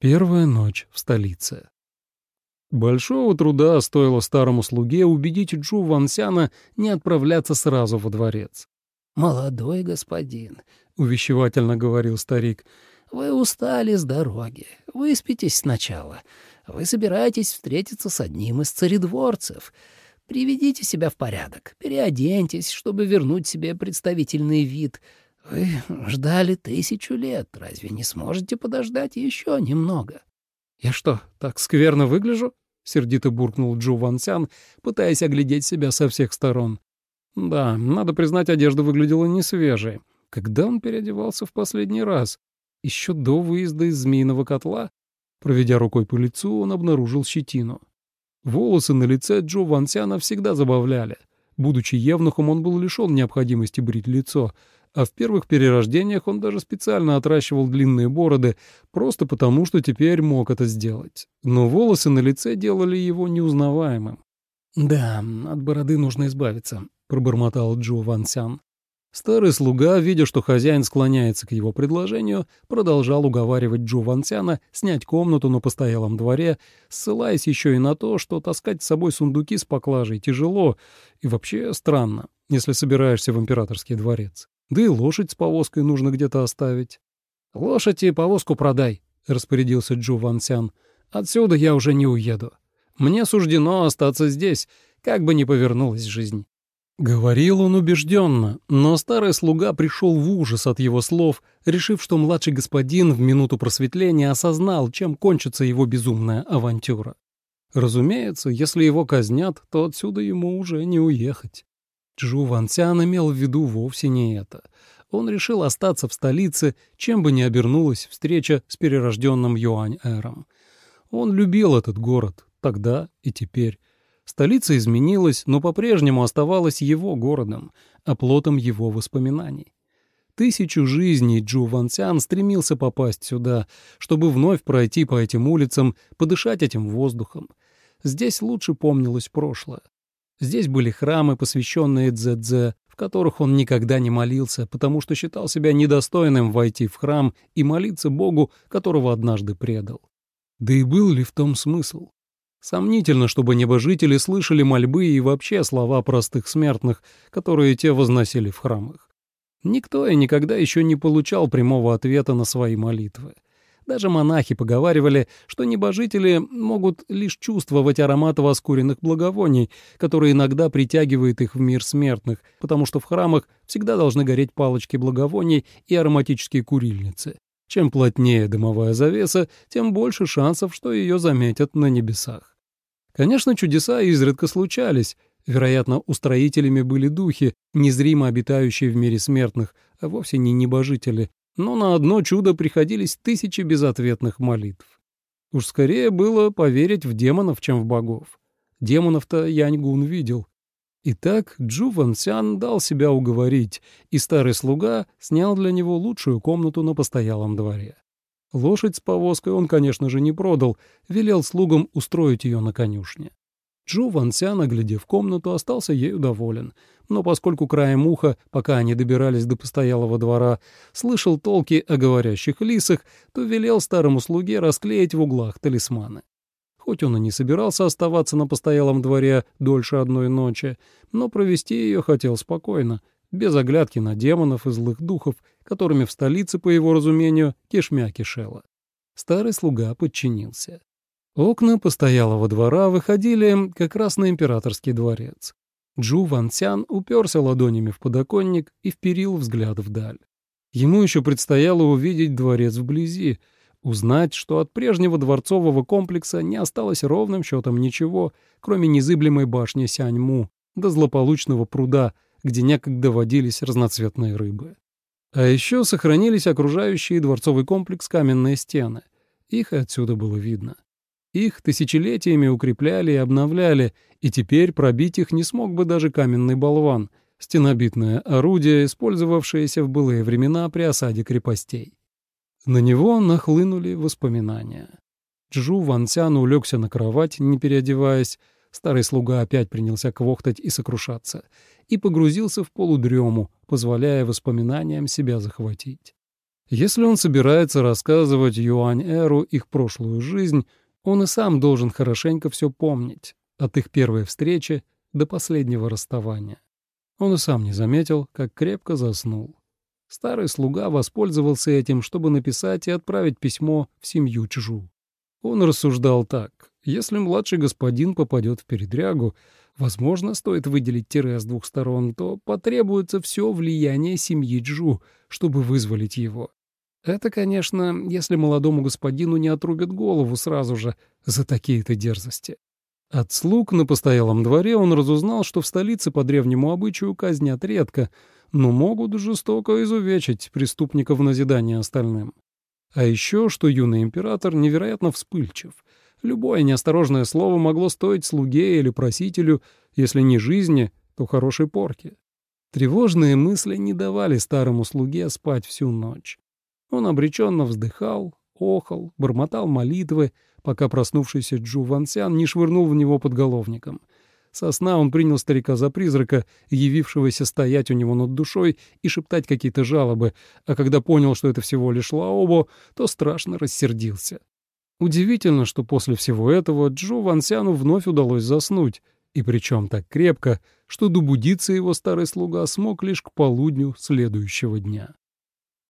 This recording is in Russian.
Первая ночь в столице. Большого труда стоило старому слуге убедить Джу Вансяна не отправляться сразу во дворец. «Молодой господин», — увещевательно говорил старик, — «вы устали с дороги. Выспитесь сначала. Вы собираетесь встретиться с одним из царедворцев. Приведите себя в порядок, переоденьтесь, чтобы вернуть себе представительный вид. Вы ждали тысячу лет, разве не сможете подождать еще немного? Я что, так скверно выгляжу? сердито буркнул Джу Вансян, пытаясь оглядеть себя со всех сторон. Да, надо признать, одежда выглядела не свежей. Когда он переодевался в последний раз? Еще до выезда из змеиного котла? Проведя рукой по лицу, он обнаружил щетину. Волосы на лице Джо Вансяна всегда забавляли. Будучи евнухом, он был лишен необходимости брить лицо, а в первых перерождениях он даже специально отращивал длинные бороды, просто потому, что теперь мог это сделать. Но волосы на лице делали его неузнаваемым. «Да, от бороды нужно избавиться», — пробормотал Джо Ван Сян. Старый слуга, видя, что хозяин склоняется к его предложению, продолжал уговаривать Джо Вансяна снять комнату на постоялом дворе, ссылаясь еще и на то, что таскать с собой сундуки с поклажей тяжело и вообще странно, если собираешься в императорский дворец. Да и лошадь с повозкой нужно где-то оставить. «Лошадь и повозку продай», — распорядился Джу Ван Сян. «Отсюда я уже не уеду. Мне суждено остаться здесь, как бы ни повернулась жизнь». Говорил он убежденно, но старый слуга пришел в ужас от его слов, решив, что младший господин в минуту просветления осознал, чем кончится его безумная авантюра. Разумеется, если его казнят, то отсюда ему уже не уехать. Чжу Вансян имел в виду вовсе не это. Он решил остаться в столице, чем бы ни обернулась встреча с перерожденным Юань-Эром. Он любил этот город, тогда и теперь. Столица изменилась, но по-прежнему оставалась его городом, оплотом его воспоминаний. Тысячу жизней Джу Вансян стремился попасть сюда, чтобы вновь пройти по этим улицам, подышать этим воздухом. Здесь лучше помнилось прошлое. Здесь были храмы, посвященные Дзэдзе, в которых он никогда не молился, потому что считал себя недостойным войти в храм и молиться Богу, которого однажды предал. Да и был ли в том смысл? Сомнительно, чтобы небожители слышали мольбы и вообще слова простых смертных, которые те возносили в храмах. Никто и никогда еще не получал прямого ответа на свои молитвы. Даже монахи поговаривали, что небожители могут лишь чувствовать аромат воскуренных благовоний, который иногда притягивает их в мир смертных, потому что в храмах всегда должны гореть палочки благовоний и ароматические курильницы. Чем плотнее дымовая завеса, тем больше шансов, что ее заметят на небесах. Конечно, чудеса изредка случались. Вероятно, устроителями были духи, незримо обитающие в мире смертных, а вовсе не небожители, но на одно чудо приходились тысячи безответных молитв. Уж скорее было поверить в демонов, чем в богов. Демонов-то Яньгун видел. Итак, Джу Ван Сян дал себя уговорить, и старый слуга снял для него лучшую комнату на постоялом дворе. Лошадь с повозкой он, конечно же, не продал, велел слугам устроить ее на конюшне. Джу Ван Сян, оглядев комнату, остался ею доволен, но поскольку краем уха, пока они добирались до постоялого двора, слышал толки о говорящих лисах, то велел старому слуге расклеить в углах талисманы. Хоть он и не собирался оставаться на постоялом дворе дольше одной ночи, но провести ее хотел спокойно, без оглядки на демонов и злых духов, которыми в столице, по его разумению, кишмя кишела. Старый слуга подчинился. Окна постоялого двора выходили как раз на императорский дворец. Джу Ван Цян уперся ладонями в подоконник и вперил взгляд вдаль. Ему еще предстояло увидеть дворец вблизи, узнать, что от прежнего дворцового комплекса не осталось ровным счетом ничего, кроме незыблемой башни Сяньму до злополучного пруда, где некогда водились разноцветные рыбы. А еще сохранились окружающие дворцовый комплекс каменные стены. Их отсюда было видно. Их тысячелетиями укрепляли и обновляли, и теперь пробить их не смог бы даже каменный болван, стенобитное орудие, использовавшееся в былые времена при осаде крепостей. На него нахлынули воспоминания. Джу Вансян улегся на кровать, не переодеваясь, старый слуга опять принялся квохтать и сокрушаться, и погрузился в полудрему, позволяя воспоминаниям себя захватить. Если он собирается рассказывать Юань-Эру их прошлую жизнь, он и сам должен хорошенько все помнить, от их первой встречи до последнего расставания. Он и сам не заметил, как крепко заснул. Старый слуга воспользовался этим, чтобы написать и отправить письмо в семью Чжу. Он рассуждал так. Если младший господин попадет в передрягу, возможно, стоит выделить тире с двух сторон, то потребуется все влияние семьи Джу, чтобы вызволить его. Это, конечно, если молодому господину не отрубят голову сразу же за такие-то дерзости. От слуг на постоялом дворе он разузнал, что в столице по древнему обычаю казнят редко, но могут жестоко изувечить преступников в назидание остальным. А еще, что юный император невероятно вспыльчив. Любое неосторожное слово могло стоить слуге или просителю, если не жизни, то хорошей порки. Тревожные мысли не давали старому слуге спать всю ночь. Он обреченно вздыхал, охал, бормотал молитвы, пока проснувшийся Джу Вансян не швырнул в него подголовником. Со сна он принял старика за призрака, явившегося стоять у него над душой и шептать какие-то жалобы, а когда понял, что это всего лишь Лаобо, то страшно рассердился. Удивительно, что после всего этого Джу Вансяну вновь удалось заснуть, и причем так крепко, что добудиться его старый слуга смог лишь к полудню следующего дня.